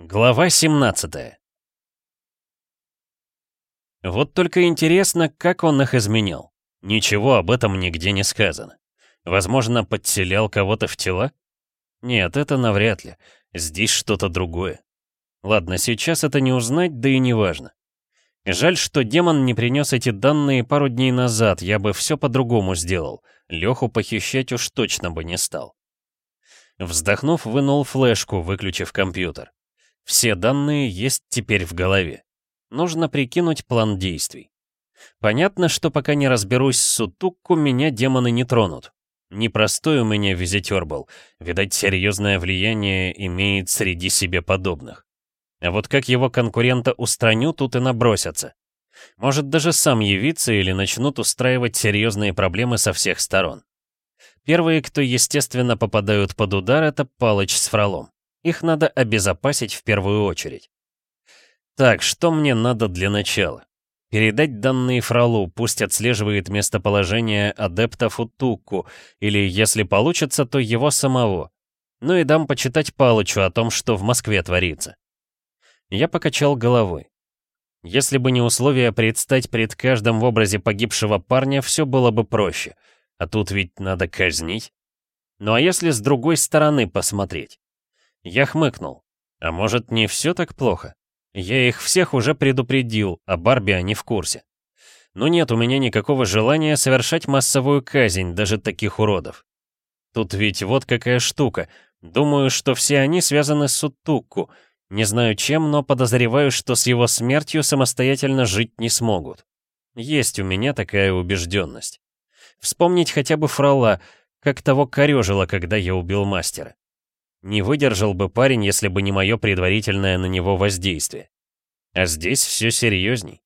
Глава 17 Вот только интересно, как он их изменял. Ничего об этом нигде не сказано. Возможно, подселял кого-то в тела? Нет, это навряд ли. Здесь что-то другое. Ладно, сейчас это не узнать, да и не важно. Жаль, что демон не принес эти данные пару дней назад, я бы все по-другому сделал. Леху похищать уж точно бы не стал. Вздохнув, вынул флешку, выключив компьютер. Все данные есть теперь в голове. Нужно прикинуть план действий. Понятно, что пока не разберусь с Сутукку, меня демоны не тронут. Непростой у меня визитер был. Видать, серьезное влияние имеет среди себе подобных. А вот как его конкурента устраню, тут и набросятся. Может даже сам явиться или начнут устраивать серьезные проблемы со всех сторон. Первые, кто, естественно, попадают под удар, это Палыч с Фролом. Их надо обезопасить в первую очередь. Так, что мне надо для начала? Передать данные Фролу, пусть отслеживает местоположение адепта Футукку, или, если получится, то его самого. Ну и дам почитать Палычу о том, что в Москве творится. Я покачал головой. Если бы не условие предстать пред каждым в образе погибшего парня, все было бы проще. А тут ведь надо казнить. Ну а если с другой стороны посмотреть? Я хмыкнул. А может, не все так плохо? Я их всех уже предупредил, а Барби они в курсе. Но нет у меня никакого желания совершать массовую казнь даже таких уродов. Тут ведь вот какая штука. Думаю, что все они связаны с Сутукку. Не знаю чем, но подозреваю, что с его смертью самостоятельно жить не смогут. Есть у меня такая убежденность. Вспомнить хотя бы Фрала, как того корежило, когда я убил мастера. Не выдержал бы парень, если бы не мое предварительное на него воздействие. А здесь все серьезней.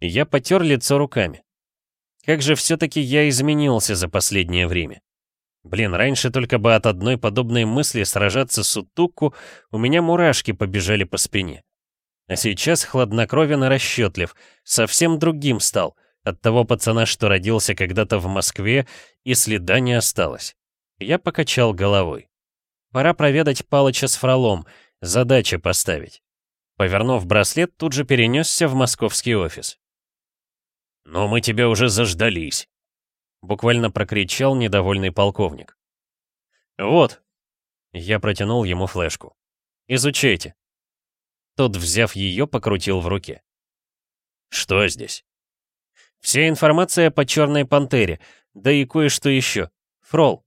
Я потер лицо руками. Как же все-таки я изменился за последнее время. Блин, раньше только бы от одной подобной мысли сражаться с Утуку у меня мурашки побежали по спине. А сейчас хладнокровен и расчетлив, совсем другим стал, от того пацана, что родился когда-то в Москве, и следа не осталось. Я покачал головой. Пора проведать Палыча с Фролом, задачи поставить. Повернув браслет, тут же перенесся в московский офис. «Но мы тебя уже заждались», — буквально прокричал недовольный полковник. «Вот», — я протянул ему флешку. «Изучайте». Тот, взяв ее, покрутил в руке. «Что здесь?» «Вся информация по Черной Пантере, да и кое-что еще. Фрол».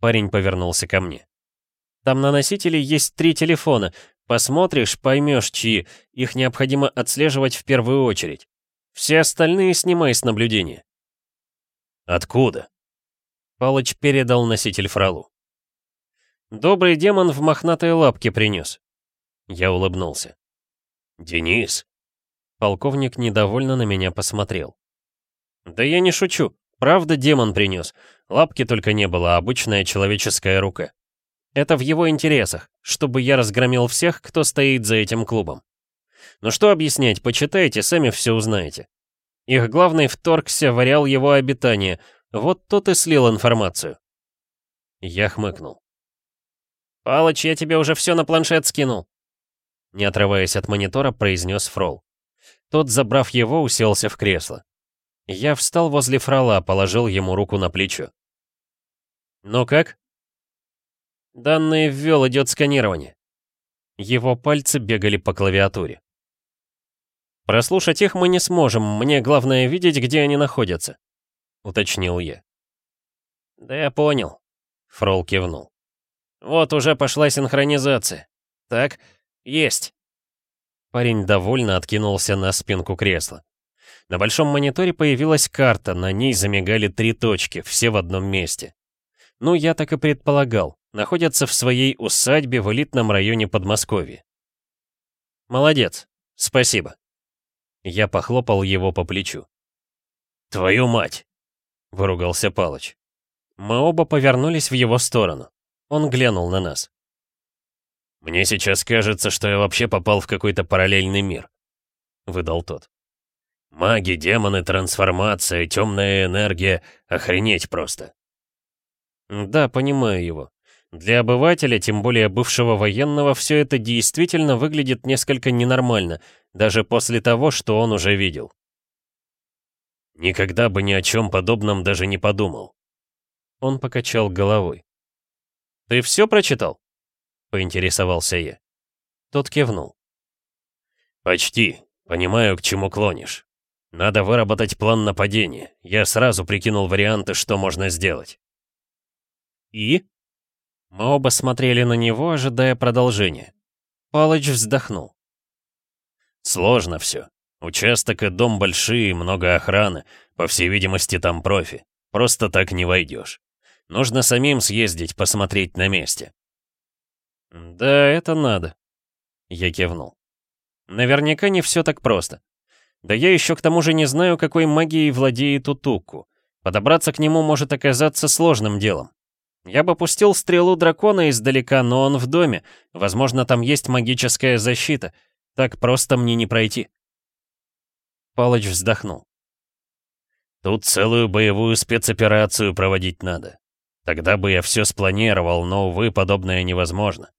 Парень повернулся ко мне. Там на носителе есть три телефона. Посмотришь, поймешь, чьи. Их необходимо отслеживать в первую очередь. Все остальные снимай с наблюдения. Откуда? Палыч передал носитель фралу. Добрый демон в мохнатой лапке принес. Я улыбнулся. Денис? Полковник недовольно на меня посмотрел. Да я не шучу. Правда, демон принес. Лапки только не было, а обычная человеческая рука. Это в его интересах, чтобы я разгромил всех, кто стоит за этим клубом. Но что объяснять, почитайте, сами все узнаете. Их главный вторгся, варял его обитание, вот тот и слил информацию. Я хмыкнул. «Палыч, я тебе уже все на планшет скинул», не отрываясь от монитора, произнес Фрол. Тот, забрав его, уселся в кресло. Я встал возле Фрола, положил ему руку на плечо. «Ну как?» Данные ввел, идет сканирование. Его пальцы бегали по клавиатуре. «Прослушать их мы не сможем, мне главное видеть, где они находятся», — уточнил я. «Да я понял», — Фрол кивнул. «Вот уже пошла синхронизация. Так, есть». Парень довольно откинулся на спинку кресла. На большом мониторе появилась карта, на ней замигали три точки, все в одном месте. Ну, я так и предполагал находятся в своей усадьбе в элитном районе Подмосковья. «Молодец, спасибо». Я похлопал его по плечу. «Твою мать!» — выругался Палыч. Мы оба повернулись в его сторону. Он глянул на нас. «Мне сейчас кажется, что я вообще попал в какой-то параллельный мир», — выдал тот. «Маги, демоны, трансформация, темная энергия — охренеть просто». «Да, понимаю его. Для обывателя, тем более бывшего военного, все это действительно выглядит несколько ненормально, даже после того, что он уже видел. Никогда бы ни о чем подобном даже не подумал. Он покачал головой. «Ты все прочитал?» — поинтересовался я. Тот кивнул. «Почти. Понимаю, к чему клонишь. Надо выработать план нападения. Я сразу прикинул варианты, что можно сделать». «И?» Мы оба смотрели на него, ожидая продолжения. Палыч вздохнул. «Сложно все. Участок и дом большие, много охраны. По всей видимости, там профи. Просто так не войдешь. Нужно самим съездить, посмотреть на месте». «Да, это надо», — я кивнул. «Наверняка не все так просто. Да я еще к тому же не знаю, какой магией владеет Утуку. Подобраться к нему может оказаться сложным делом. Я бы пустил стрелу дракона издалека, но он в доме. Возможно, там есть магическая защита. Так просто мне не пройти. Палыч вздохнул. Тут целую боевую спецоперацию проводить надо. Тогда бы я все спланировал, но, увы, подобное невозможно.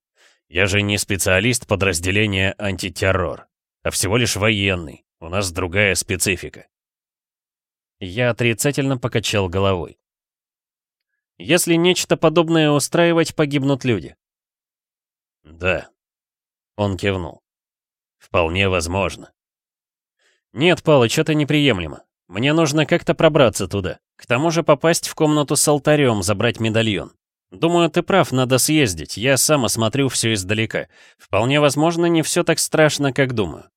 Я же не специалист подразделения антитеррор, а всего лишь военный. У нас другая специфика. Я отрицательно покачал головой. Если нечто подобное устраивать, погибнут люди. Да. Он кивнул. Вполне возможно. Нет, Палыч, это неприемлемо. Мне нужно как-то пробраться туда. К тому же попасть в комнату с алтарем, забрать медальон. Думаю, ты прав, надо съездить. Я сам осмотрю все издалека. Вполне возможно, не все так страшно, как думаю.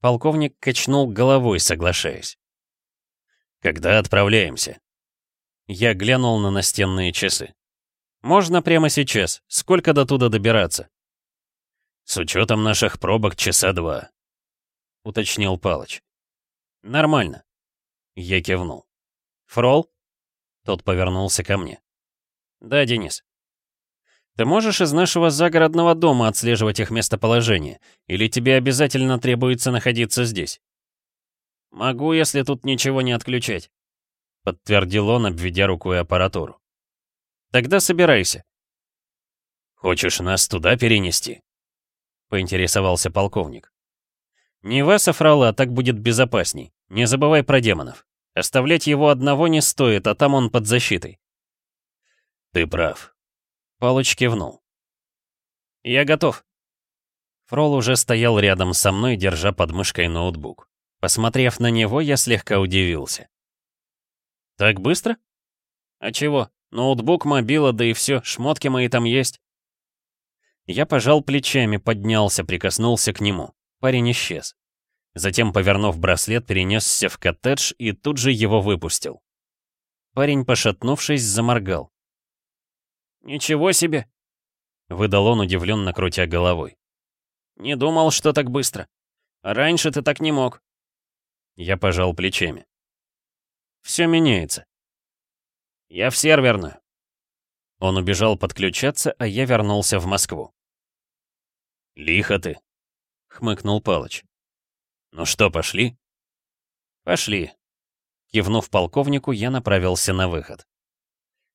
Полковник качнул головой, соглашаясь. «Когда отправляемся?» Я глянул на настенные часы. «Можно прямо сейчас. Сколько до туда добираться?» «С учетом наших пробок часа два», — уточнил Палыч. «Нормально». Я кивнул. «Фрол?» Тот повернулся ко мне. «Да, Денис». «Ты можешь из нашего загородного дома отслеживать их местоположение? Или тебе обязательно требуется находиться здесь?» «Могу, если тут ничего не отключать» подтвердил он, обведя рукой аппаратуру. «Тогда собирайся». «Хочешь нас туда перенести?» — поинтересовался полковник. «Не вас, Афрала, а так будет безопасней. Не забывай про демонов. Оставлять его одного не стоит, а там он под защитой». «Ты прав». Палыч кивнул. «Я готов». Фрол уже стоял рядом со мной, держа под мышкой ноутбук. Посмотрев на него, я слегка удивился. «Так быстро?» «А чего? Ноутбук, мобила, да и все, шмотки мои там есть». Я пожал плечами, поднялся, прикоснулся к нему. Парень исчез. Затем, повернув браслет, перенесся в коттедж и тут же его выпустил. Парень, пошатнувшись, заморгал. «Ничего себе!» — выдал он, удивленно крутя головой. «Не думал, что так быстро. Раньше ты так не мог». Я пожал плечами. Все меняется. Я в серверную. Он убежал подключаться, а я вернулся в Москву. «Лихо ты», — хмыкнул Палыч. «Ну что, пошли?» «Пошли». Кивнув полковнику, я направился на выход.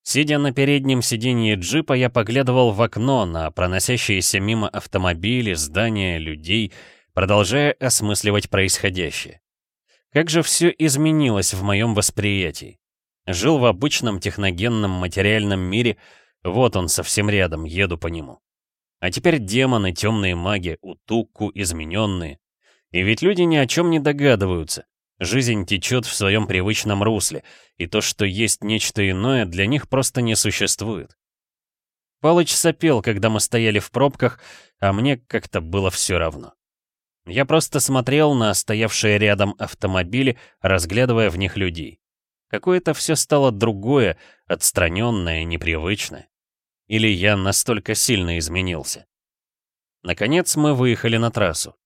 Сидя на переднем сиденье джипа, я поглядывал в окно на проносящиеся мимо автомобили, здания, людей, продолжая осмысливать происходящее. Как же все изменилось в моем восприятии. Жил в обычном техногенном материальном мире, вот он совсем рядом, еду по нему. А теперь демоны, темные маги, утукку, измененные. И ведь люди ни о чем не догадываются. Жизнь течет в своем привычном русле, и то, что есть нечто иное, для них просто не существует. Палыч сопел, когда мы стояли в пробках, а мне как-то было все равно. Я просто смотрел на стоявшие рядом автомобили, разглядывая в них людей. Какое-то все стало другое, отстраненное, непривычное. Или я настолько сильно изменился. Наконец мы выехали на трассу.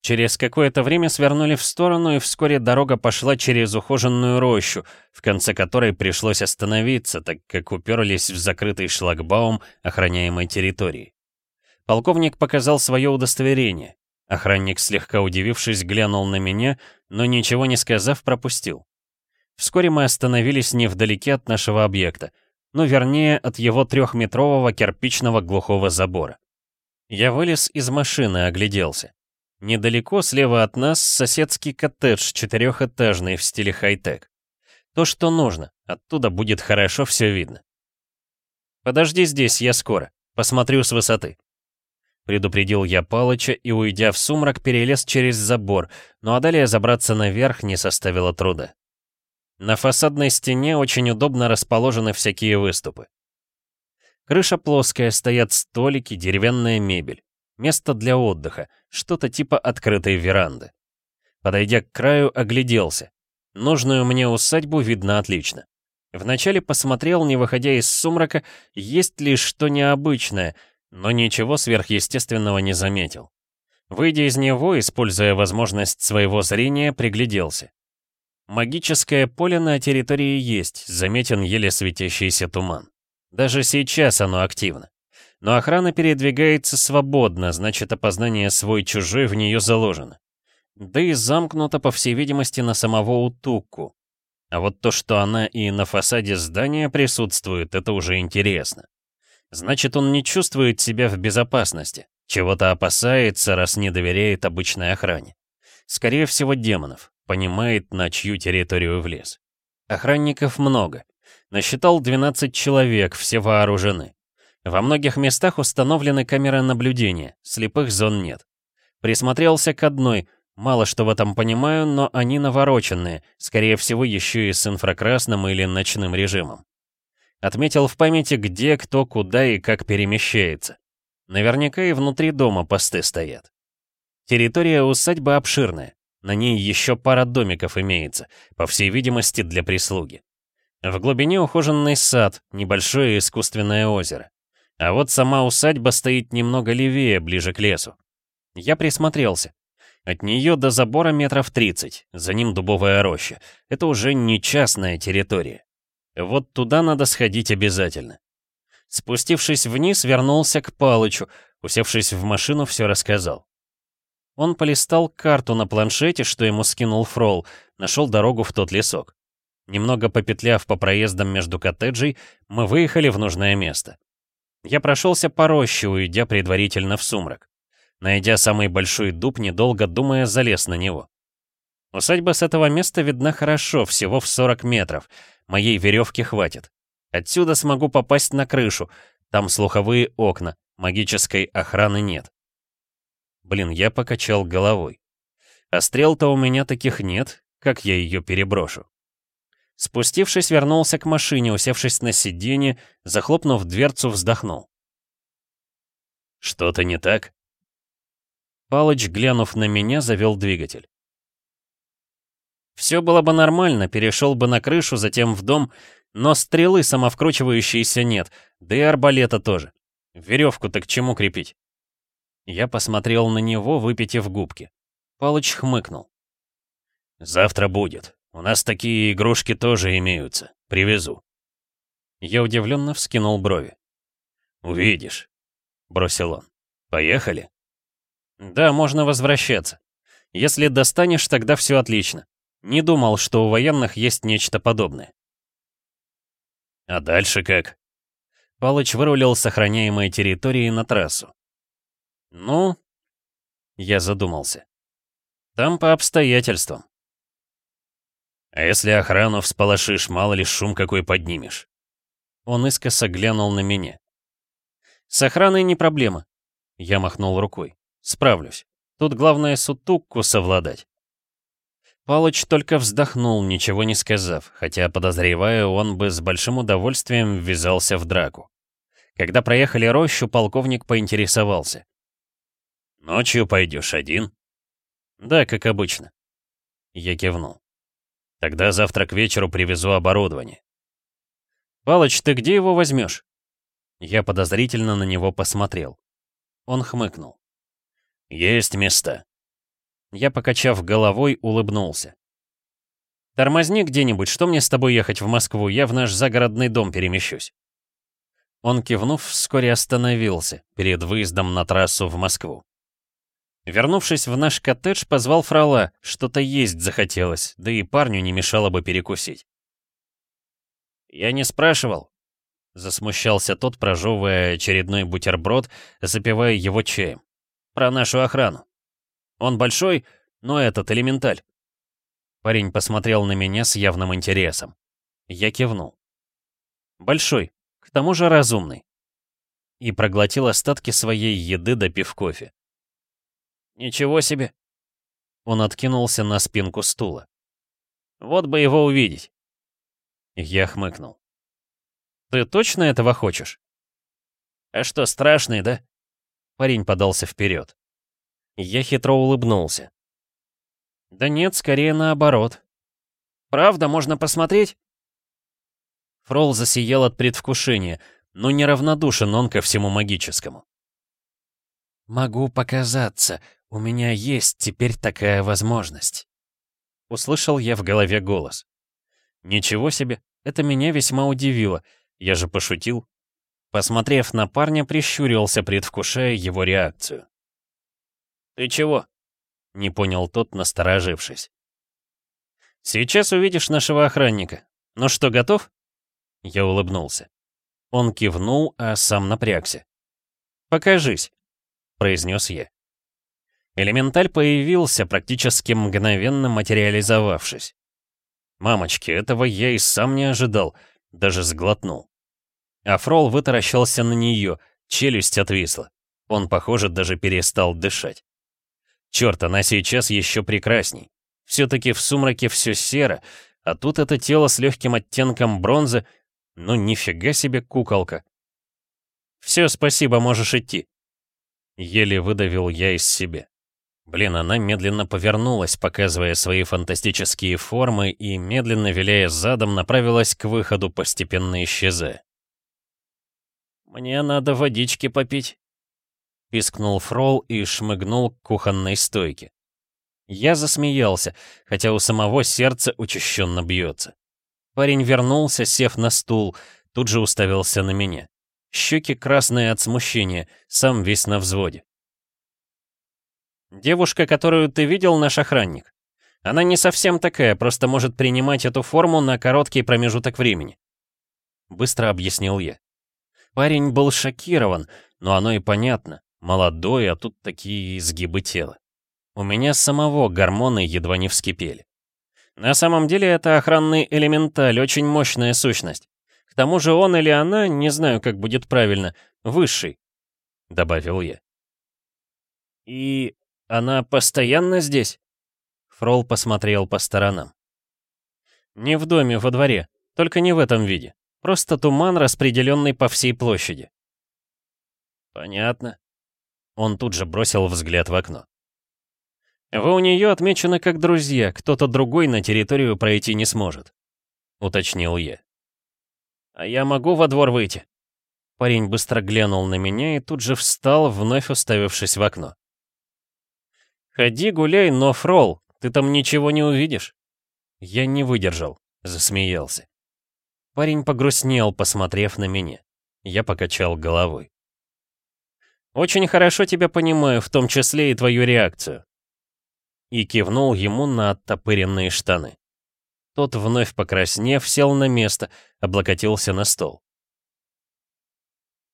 Через какое-то время свернули в сторону, и вскоре дорога пошла через ухоженную рощу, в конце которой пришлось остановиться, так как уперлись в закрытый шлагбаум охраняемой территории. Полковник показал свое удостоверение. Охранник, слегка удивившись, глянул на меня, но ничего не сказав, пропустил. Вскоре мы остановились невдалеке от нашего объекта. Ну, вернее, от его трехметрового кирпичного глухого забора. Я вылез из машины, огляделся. Недалеко слева от нас соседский коттедж четырехэтажный в стиле хай-тек. То, что нужно, оттуда будет хорошо все видно. «Подожди здесь, я скоро. Посмотрю с высоты». Предупредил я Палыча и, уйдя в сумрак, перелез через забор, ну а далее забраться наверх не составило труда. На фасадной стене очень удобно расположены всякие выступы. Крыша плоская, стоят столики, деревянная мебель. Место для отдыха, что-то типа открытой веранды. Подойдя к краю, огляделся. Нужную мне усадьбу видно отлично. Вначале посмотрел, не выходя из сумрака, есть ли что необычное, но ничего сверхъестественного не заметил. Выйдя из него, используя возможность своего зрения, пригляделся. Магическое поле на территории есть, заметен еле светящийся туман. Даже сейчас оно активно. Но охрана передвигается свободно, значит опознание свой-чужой в нее заложено. Да и замкнуто, по всей видимости, на самого Утуку. А вот то, что она и на фасаде здания присутствует, это уже интересно. Значит, он не чувствует себя в безопасности, чего-то опасается, раз не доверяет обычной охране. Скорее всего, демонов, понимает, на чью территорию влез. Охранников много. Насчитал 12 человек, все вооружены. Во многих местах установлены камеры наблюдения, слепых зон нет. Присмотрелся к одной, мало что в этом понимаю, но они навороченные, скорее всего еще и с инфракрасным или ночным режимом. Отметил в памяти, где, кто, куда и как перемещается. Наверняка и внутри дома посты стоят. Территория усадьбы обширная. На ней еще пара домиков имеется, по всей видимости, для прислуги. В глубине ухоженный сад, небольшое искусственное озеро. А вот сама усадьба стоит немного левее, ближе к лесу. Я присмотрелся. От нее до забора метров 30, за ним дубовая роща. Это уже не частная территория. Вот туда надо сходить обязательно. Спустившись вниз, вернулся к Палычу, усевшись в машину, все рассказал. Он полистал карту на планшете, что ему скинул Фрол, нашел дорогу в тот лесок. Немного попетляв по проездам между коттеджей, мы выехали в нужное место. Я прошелся по роще, уйдя предварительно в сумрак. Найдя самый большой дуб, недолго думая, залез на него. Усадьба с этого места видна хорошо, всего в 40 метров. Моей веревки хватит. Отсюда смогу попасть на крышу. Там слуховые окна, магической охраны нет. Блин, я покачал головой. А стрел-то у меня таких нет, как я ее переброшу? Спустившись, вернулся к машине, усевшись на сиденье, захлопнув дверцу, вздохнул. «Что-то не так?» Палыч, глянув на меня, завел двигатель. Все было бы нормально, перешел бы на крышу, затем в дом, но стрелы самовкручивающейся нет, да и арбалета тоже. Веревку-то к чему крепить? Я посмотрел на него, выпитив губки. Палыч хмыкнул. «Завтра будет. У нас такие игрушки тоже имеются. Привезу». Я удивленно вскинул брови. «Увидишь», — бросил он. «Поехали?» «Да, можно возвращаться. Если достанешь, тогда все отлично. Не думал, что у военных есть нечто подобное». «А дальше как?» Палыч вырулил с охраняемой территории на трассу. «Ну...» Я задумался. «Там по обстоятельствам». «А если охрану всполошишь, мало ли шум какой поднимешь?» Он искоса глянул на меня. «С охраной не проблема». Я махнул рукой. «Справлюсь. Тут главное сутукку совладать». Палыч только вздохнул, ничего не сказав, хотя, подозреваю, он бы с большим удовольствием ввязался в драку. Когда проехали рощу, полковник поинтересовался. «Ночью пойдешь один?» «Да, как обычно». Я кивнул. «Тогда завтра к вечеру привезу оборудование». «Палыч, ты где его возьмешь?» Я подозрительно на него посмотрел. Он хмыкнул. «Есть места». Я, покачав головой, улыбнулся. «Тормозни где-нибудь, что мне с тобой ехать в Москву, я в наш загородный дом перемещусь». Он, кивнув, вскоре остановился перед выездом на трассу в Москву. Вернувшись в наш коттедж, позвал фрала, что-то есть захотелось, да и парню не мешало бы перекусить. «Я не спрашивал». Засмущался тот, прожевывая очередной бутерброд, запивая его чаем. «Про нашу охрану. Он большой, но этот элементаль». Парень посмотрел на меня с явным интересом. Я кивнул. «Большой, к тому же разумный». И проглотил остатки своей еды, допив кофе. «Ничего себе!» Он откинулся на спинку стула. «Вот бы его увидеть!» Я хмыкнул. Ты точно этого хочешь? А что, страшный, да? Парень подался вперед. Я хитро улыбнулся. Да нет, скорее наоборот. Правда, можно посмотреть? Фрол засиял от предвкушения, но неравнодушен он ко всему магическому. «Могу показаться, у меня есть теперь такая возможность», — услышал я в голове голос. «Ничего себе, это меня весьма удивило, я же пошутил. Посмотрев на парня, прищурился, предвкушая его реакцию. «Ты чего?» — не понял тот, насторожившись. «Сейчас увидишь нашего охранника. Ну что, готов?» Я улыбнулся. Он кивнул, а сам напрягся. «Покажись», — произнес я. Элементаль появился, практически мгновенно материализовавшись. Мамочки, этого я и сам не ожидал — даже сглотнул. А Фрол вытаращился на нее, челюсть отвисла. Он, похоже, даже перестал дышать. Черт, она сейчас еще прекрасней. Все-таки в сумраке все серо, а тут это тело с легким оттенком бронзы, ну нифига себе куколка. Все, спасибо, можешь идти. Еле выдавил я из себя. Блин, она медленно повернулась, показывая свои фантастические формы, и, медленно виляя задом, направилась к выходу, постепенно исчезая. «Мне надо водички попить», — пискнул Фрол и шмыгнул к кухонной стойке. Я засмеялся, хотя у самого сердце учащенно бьется. Парень вернулся, сев на стул, тут же уставился на меня. Щеки красные от смущения, сам весь на взводе. Девушка, которую ты видел, наш охранник. Она не совсем такая, просто может принимать эту форму на короткий промежуток времени. Быстро объяснил я. Парень был шокирован, но оно и понятно. Молодой, а тут такие изгибы тела. У меня самого гормоны едва не вскипели. На самом деле это охранный элементаль, очень мощная сущность. К тому же он или она, не знаю, как будет правильно, высший, — добавил я. И она постоянно здесь?» Фрол посмотрел по сторонам. «Не в доме, во дворе. Только не в этом виде. Просто туман, распределенный по всей площади». «Понятно». Он тут же бросил взгляд в окно. «Вы у нее отмечены как друзья, кто-то другой на территорию пройти не сможет», — уточнил я. «А я могу во двор выйти?» Парень быстро глянул на меня и тут же встал, вновь уставившись в окно. «Ходи гуляй, но, Фрол, ты там ничего не увидишь». Я не выдержал, засмеялся. Парень погрустнел, посмотрев на меня. Я покачал головой. «Очень хорошо тебя понимаю, в том числе и твою реакцию». И кивнул ему на оттопыренные штаны. Тот, вновь покраснев, сел на место, облокотился на стол.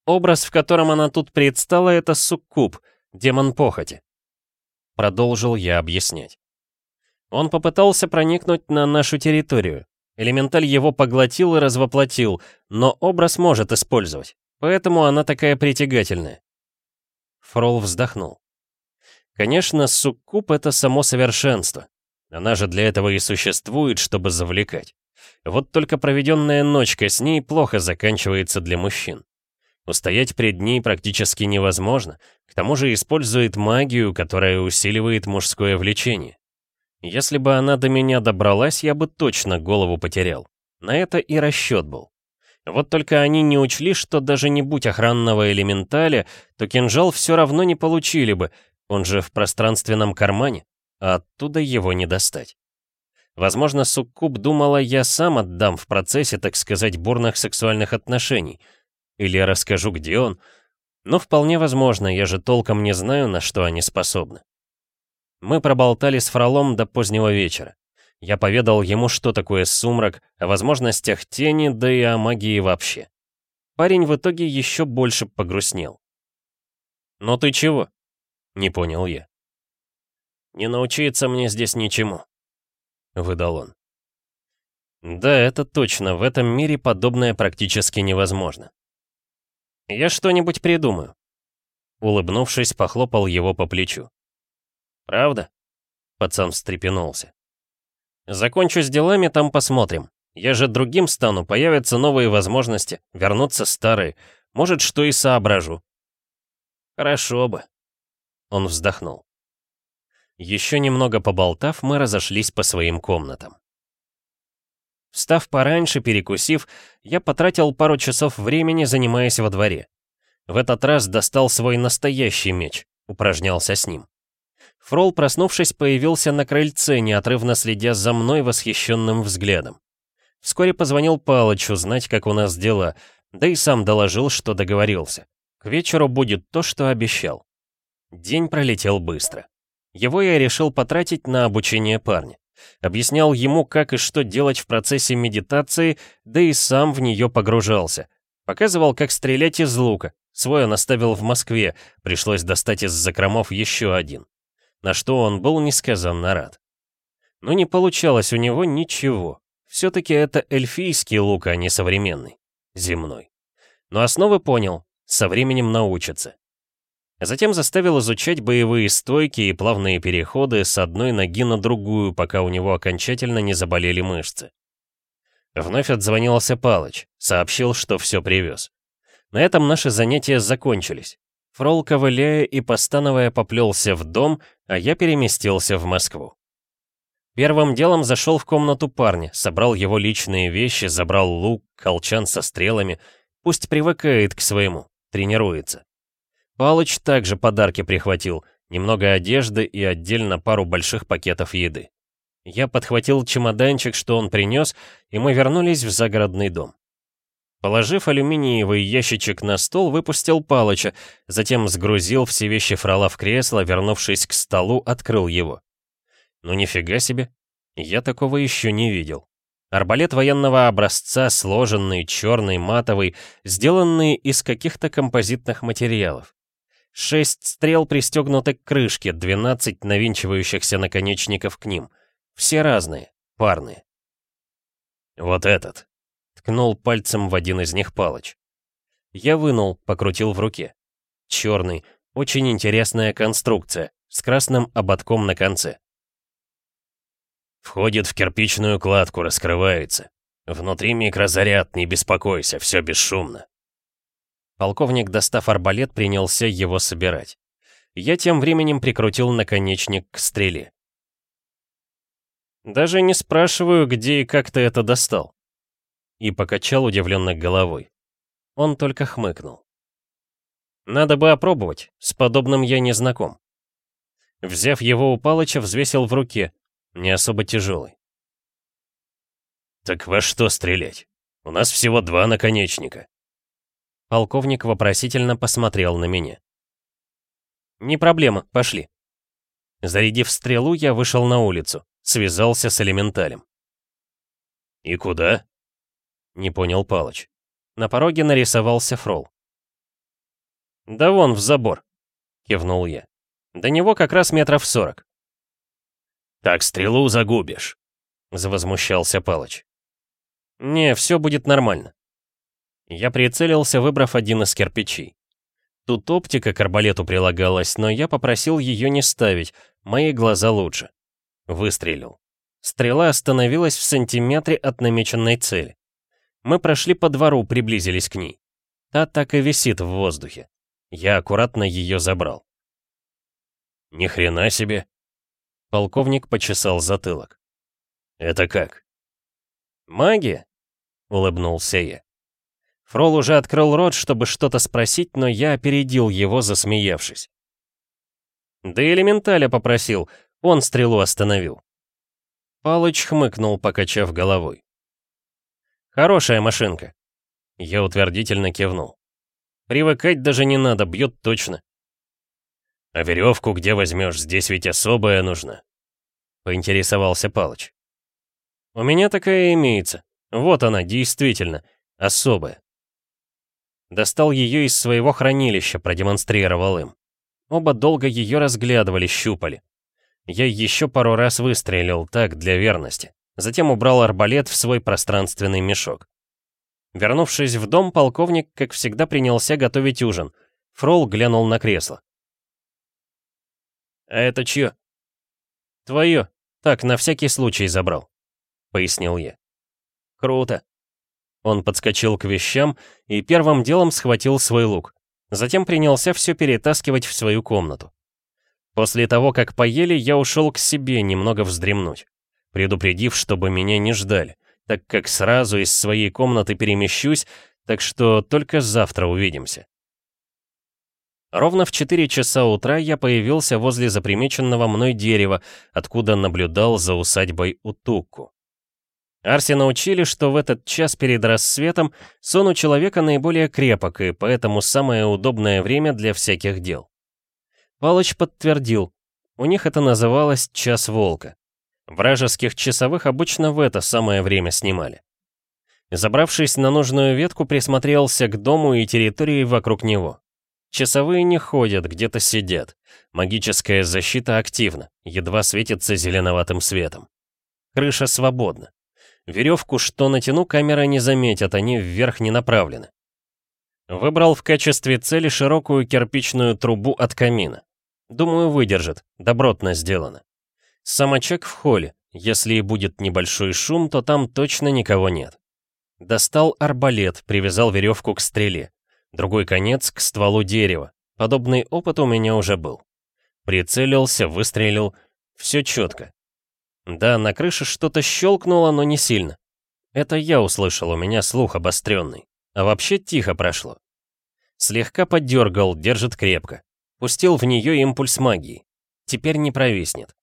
Образ, в котором она тут предстала, это суккуб, демон похоти. Продолжил я объяснять. Он попытался проникнуть на нашу территорию. Элементаль его поглотил и развоплотил, но образ может использовать. Поэтому она такая притягательная. Фрол вздохнул. Конечно, суккуб — это само совершенство. Она же для этого и существует, чтобы завлекать. Вот только проведенная ночка с ней плохо заканчивается для мужчин. Устоять перед ней практически невозможно, к тому же использует магию, которая усиливает мужское влечение. Если бы она до меня добралась, я бы точно голову потерял. На это и расчет был. Вот только они не учли, что даже не будь охранного элементаля, то кинжал все равно не получили бы, он же в пространственном кармане, а оттуда его не достать. Возможно, Суккуб думала, я сам отдам в процессе, так сказать, бурных сексуальных отношений — или расскажу, где он. Но вполне возможно, я же толком не знаю, на что они способны. Мы проболтали с Фролом до позднего вечера. Я поведал ему, что такое сумрак, о возможностях тени, да и о магии вообще. парень в итоге еще больше погрустнел. «Но ты чего?» — не понял я. «Не научиться мне здесь ничему», — выдал он. «Да, это точно, в этом мире подобное практически невозможно». «Я что-нибудь придумаю», — улыбнувшись, похлопал его по плечу. «Правда?» — пацан встрепенулся. «Закончу с делами, там посмотрим. Я же другим стану, появятся новые возможности, вернутся старые. Может, что и соображу». «Хорошо бы», — он вздохнул. Еще немного поболтав, мы разошлись по своим комнатам. Встав пораньше, перекусив, я потратил пару часов времени, занимаясь во дворе. В этот раз достал свой настоящий меч, упражнялся с ним. Фрол, проснувшись, появился на крыльце, неотрывно следя за мной восхищенным взглядом. Вскоре позвонил Палыч узнать, как у нас дела, да и сам доложил, что договорился. К вечеру будет то, что обещал. День пролетел быстро. Его я решил потратить на обучение парня. Объяснял ему, как и что делать в процессе медитации, да и сам в нее погружался. Показывал, как стрелять из лука. Свой он оставил в Москве, пришлось достать из закромов еще один. На что он был несказанно рад. Но не получалось у него ничего. Все-таки это эльфийский лук, а не современный. Земной. Но основы понял, со временем научится. Затем заставил изучать боевые стойки и плавные переходы с одной ноги на другую, пока у него окончательно не заболели мышцы. Вновь отзвонился Палыч, сообщил, что все привез. На этом наши занятия закончились. Фрол, ковыляя и постановая, поплелся в дом, а я переместился в Москву. Первым делом зашел в комнату парня, собрал его личные вещи, забрал лук, колчан со стрелами. Пусть привыкает к своему, тренируется. Палыч также подарки прихватил, немного одежды и отдельно пару больших пакетов еды. Я подхватил чемоданчик, что он принес, и мы вернулись в загородный дом. Положив алюминиевый ящичек на стол, выпустил Палыча, затем сгрузил все вещи фрола в кресло, вернувшись к столу, открыл его. Ну нифига себе, я такого еще не видел. Арбалет военного образца, сложенный, черный, матовый, сделанный из каких-то композитных материалов. Шесть стрел пристегнуты к крышке, 12 навинчивающихся наконечников к ним. Все разные, парные. «Вот этот», — ткнул пальцем в один из них Палыч. Я вынул, покрутил в руке. Черный, очень интересная конструкция, с красным ободком на конце. Входит в кирпичную кладку, раскрывается. Внутри микрозаряд, не беспокойся, все бесшумно. Полковник, достав арбалет, принялся его собирать. Я тем временем прикрутил наконечник к стреле. «Даже не спрашиваю, где и как ты это достал». И покачал удивленно головой. Он только хмыкнул. «Надо бы опробовать, с подобным я не знаком». Взяв его у Палыча, взвесил в руке, не особо тяжелый. «Так во что стрелять? У нас всего два наконечника», Полковник вопросительно посмотрел на меня. «Не проблема, пошли». Зарядив стрелу, я вышел на улицу, связался с элементалем. «И куда?» — не понял Палыч. На пороге нарисовался фрол. «Да вон, в забор», — кивнул я. «До него как раз метров сорок». «Так стрелу загубишь», — завозмущался Палыч. «Не, все будет нормально. Я прицелился, выбрав один из кирпичей. Тут оптика к арбалету прилагалась, но я попросил ее не ставить, мои глаза лучше. Выстрелил. Стрела остановилась в сантиметре от намеченной цели. Мы прошли по двору, приблизились к ней. Та так и висит в воздухе. Я аккуратно ее забрал. «Ни хрена себе!» Полковник почесал затылок. «Это как?» «Магия?» — улыбнулся я. Фрол уже открыл рот, чтобы что-то спросить, но я опередил его, засмеявшись. Да элементаля попросил, он стрелу остановил. Палыч хмыкнул, покачав головой. «Хорошая машинка». Я утвердительно кивнул. «Привыкать даже не надо, бьет точно». «А веревку где возьмешь? Здесь ведь особая нужна», — поинтересовался Палыч. «У меня такая имеется. Вот она, действительно, особая. Достал ее из своего хранилища, продемонстрировал им. Оба долго ее разглядывали, щупали. Я еще пару раз выстрелил, так, для верности. Затем убрал арбалет в свой пространственный мешок. Вернувшись в дом, полковник, как всегда, принялся готовить ужин. Фрол глянул на кресло. «А это чье?» «Твое. Так, на всякий случай забрал», — пояснил я. «Круто». Он подскочил к вещам и первым делом схватил свой лук. Затем принялся все перетаскивать в свою комнату. После того, как поели, я ушел к себе немного вздремнуть, предупредив, чтобы меня не ждали, так как сразу из своей комнаты перемещусь, так что только завтра увидимся. Ровно в 4 часа утра я появился возле запримеченного мной дерева, откуда наблюдал за усадьбой Утуку. Арси научили, что в этот час перед рассветом сон у человека наиболее крепок, и поэтому самое удобное время для всяких дел. Палыч подтвердил, у них это называлось «час волка». Вражеских часовых обычно в это самое время снимали. Забравшись на нужную ветку, присмотрелся к дому и территории вокруг него. Часовые не ходят, где-то сидят. Магическая защита активна, едва светится зеленоватым светом. Крыша свободна. Веревку, что натяну, камера не заметят, они вверх не направлены. Выбрал в качестве цели широкую кирпичную трубу от камина. Думаю, выдержит, добротно сделано. Сам очаг в холле. Если и будет небольшой шум, то там точно никого нет. Достал арбалет, привязал веревку к стреле. Другой конец к стволу дерева. Подобный опыт у меня уже был. Прицелился, выстрелил. Все четко. Да, на крыше что-то щелкнуло, но не сильно. Это я услышал, у меня слух обостренный. А вообще тихо прошло. Слегка подергал, держит крепко. Пустил в нее импульс магии. Теперь не провиснет.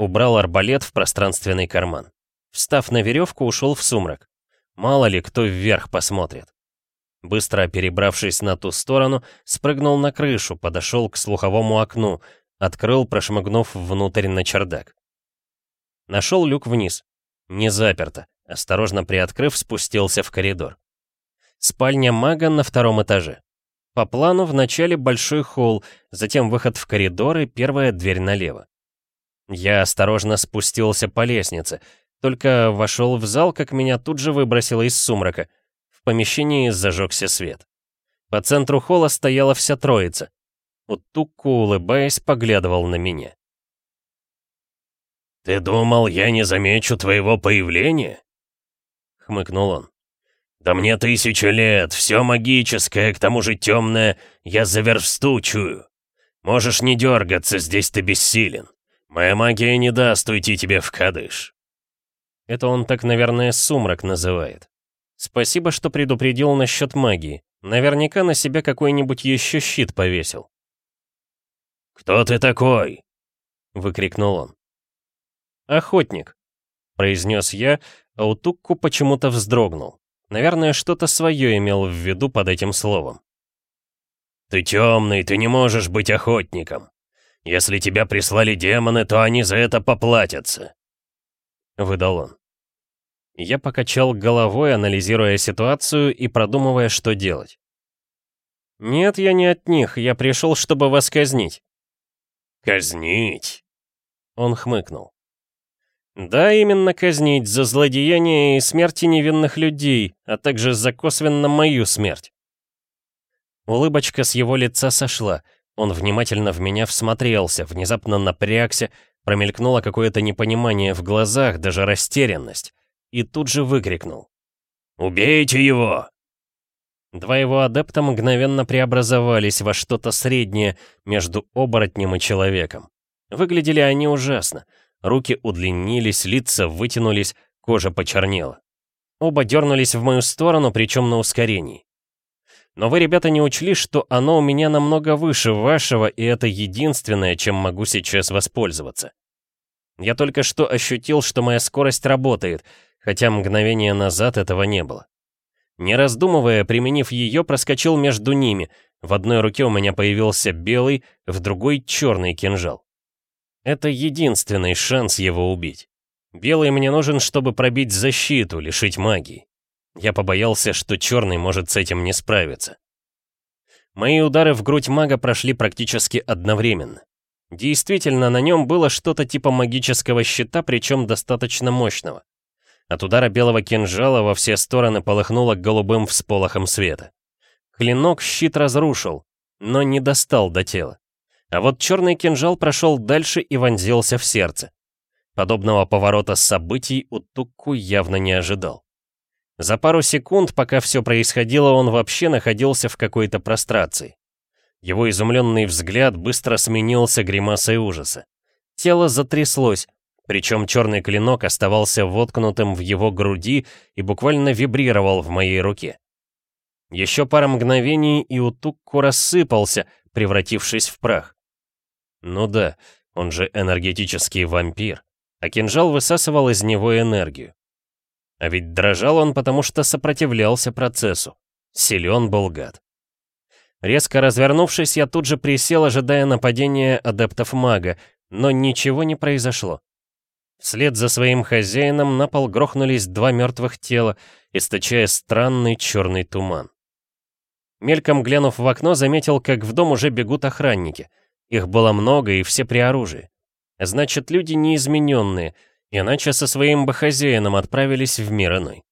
Убрал арбалет в пространственный карман. Встав на веревку, ушел в сумрак. Мало ли кто вверх посмотрит. Быстро перебравшись на ту сторону, спрыгнул на крышу, подошел к слуховому окну, открыл, прошмыгнув внутрь на чердак. Нашел люк вниз. Не заперто. Осторожно приоткрыв, спустился в коридор. Спальня мага на втором этаже. По плану вначале большой холл, затем выход в коридор и первая дверь налево. Я осторожно спустился по лестнице, только вошел в зал, как меня тут же выбросило из сумрака — в помещении зажегся свет. По центру холла стояла вся троица. Утукку, улыбаясь, поглядывал на меня. «Ты думал, я не замечу твоего появления?» — хмыкнул он. «Да мне тысяча лет, все магическое, к тому же темное, я за версту чую. Можешь не дергаться, здесь ты бессилен. Моя магия не даст уйти тебе в кадыш». Это он так, наверное, сумрак называет. Спасибо, что предупредил насчет магии. Наверняка на себя какой-нибудь еще щит повесил. «Кто ты такой?» — выкрикнул он. «Охотник», — произнес я, а Утукку почему-то вздрогнул. Наверное, что-то свое имел в виду под этим словом. «Ты темный, ты не можешь быть охотником. Если тебя прислали демоны, то они за это поплатятся», — выдал он. Я покачал головой, анализируя ситуацию и продумывая, что делать. «Нет, я не от них, я пришел, чтобы вас казнить». «Казнить?» Он хмыкнул. «Да, именно казнить за злодеяние и смерти невинных людей, а также за косвенно мою смерть». Улыбочка с его лица сошла, он внимательно в меня всмотрелся, внезапно напрягся, промелькнуло какое-то непонимание в глазах, даже растерянность и тут же выкрикнул. «Убейте его!» Два его адепта мгновенно преобразовались во что-то среднее между оборотнем и человеком. Выглядели они ужасно. Руки удлинились, лица вытянулись, кожа почернела. Оба дернулись в мою сторону, причем на ускорении. Но вы, ребята, не учли, что оно у меня намного выше вашего, и это единственное, чем могу сейчас воспользоваться. Я только что ощутил, что моя скорость работает — хотя мгновение назад этого не было. Не раздумывая, применив ее, проскочил между ними. В одной руке у меня появился белый, в другой — черный кинжал. Это единственный шанс его убить. Белый мне нужен, чтобы пробить защиту, лишить магии. Я побоялся, что черный может с этим не справиться. Мои удары в грудь мага прошли практически одновременно. Действительно, на нем было что-то типа магического щита, причем достаточно мощного. От удара белого кинжала во все стороны полыхнуло голубым всполохом света. Клинок щит разрушил, но не достал до тела. А вот черный кинжал прошел дальше и вонзился в сердце. Подобного поворота событий Утукку явно не ожидал. За пару секунд, пока все происходило, он вообще находился в какой-то прострации. Его изумленный взгляд быстро сменился гримасой ужаса. Тело затряслось, причем черный клинок оставался воткнутым в его груди и буквально вибрировал в моей руке. Еще пара мгновений, и Утукку рассыпался, превратившись в прах. Ну да, он же энергетический вампир, а кинжал высасывал из него энергию. А ведь дрожал он, потому что сопротивлялся процессу. Силен был гад. Резко развернувшись, я тут же присел, ожидая нападения адептов мага, но ничего не произошло. Вслед за своим хозяином на пол грохнулись два мертвых тела, источая странный черный туман. Мельком глянув в окно, заметил, как в дом уже бегут охранники. Их было много, и все при оружии. Значит, люди неизмененные, иначе со своим бы хозяином отправились в мир иной.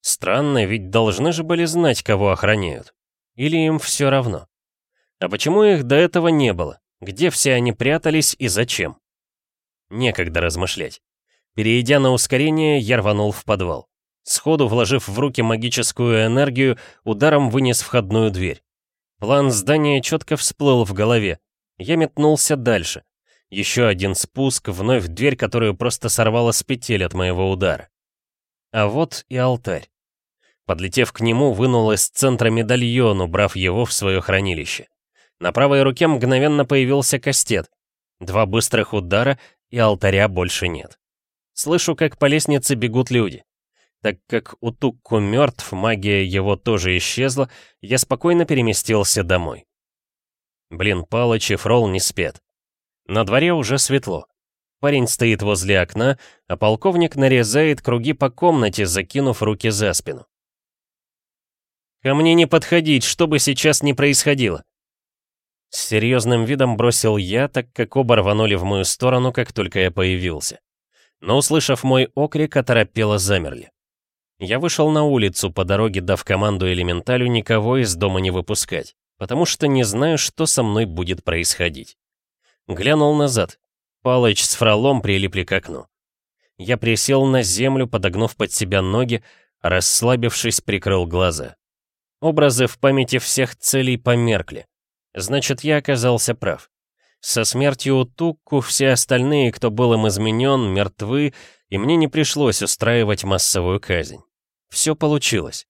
Странно, ведь должны же были знать, кого охраняют. Или им все равно? А почему их до этого не было? Где все они прятались и зачем? Некогда размышлять. Перейдя на ускорение, я рванул в подвал. Сходу, вложив в руки магическую энергию, ударом вынес входную дверь. План здания четко всплыл в голове. Я метнулся дальше. Еще один спуск, вновь дверь, которую просто сорвала с петель от моего удара. А вот и алтарь. Подлетев к нему, вынул из центра медальон, убрав его в свое хранилище. На правой руке мгновенно появился кастет. Два быстрых удара, и алтаря больше нет. Слышу, как по лестнице бегут люди. Так как Утукку мертв, магия его тоже исчезла, я спокойно переместился домой. Блин, Палыч и Фрол не спят. На дворе уже светло. Парень стоит возле окна, а полковник нарезает круги по комнате, закинув руки за спину. «Ко мне не подходить, что бы сейчас ни происходило!» С серьезным видом бросил я, так как оба рванули в мою сторону, как только я появился. Но, услышав мой окрик, оторопело замерли. Я вышел на улицу, по дороге дав команду элементалю никого из дома не выпускать, потому что не знаю, что со мной будет происходить. Глянул назад. Палыч с фролом прилипли к окну. Я присел на землю, подогнув под себя ноги, расслабившись, прикрыл глаза. Образы в памяти всех целей померкли. Значит, я оказался прав. Со смертью Тукку все остальные, кто был им изменен, мертвы, и мне не пришлось устраивать массовую казнь. Все получилось.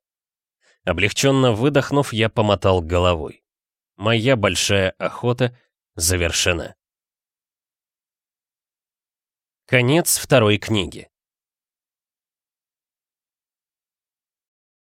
Облегченно выдохнув, я помотал головой. Моя большая охота завершена. Конец второй книги.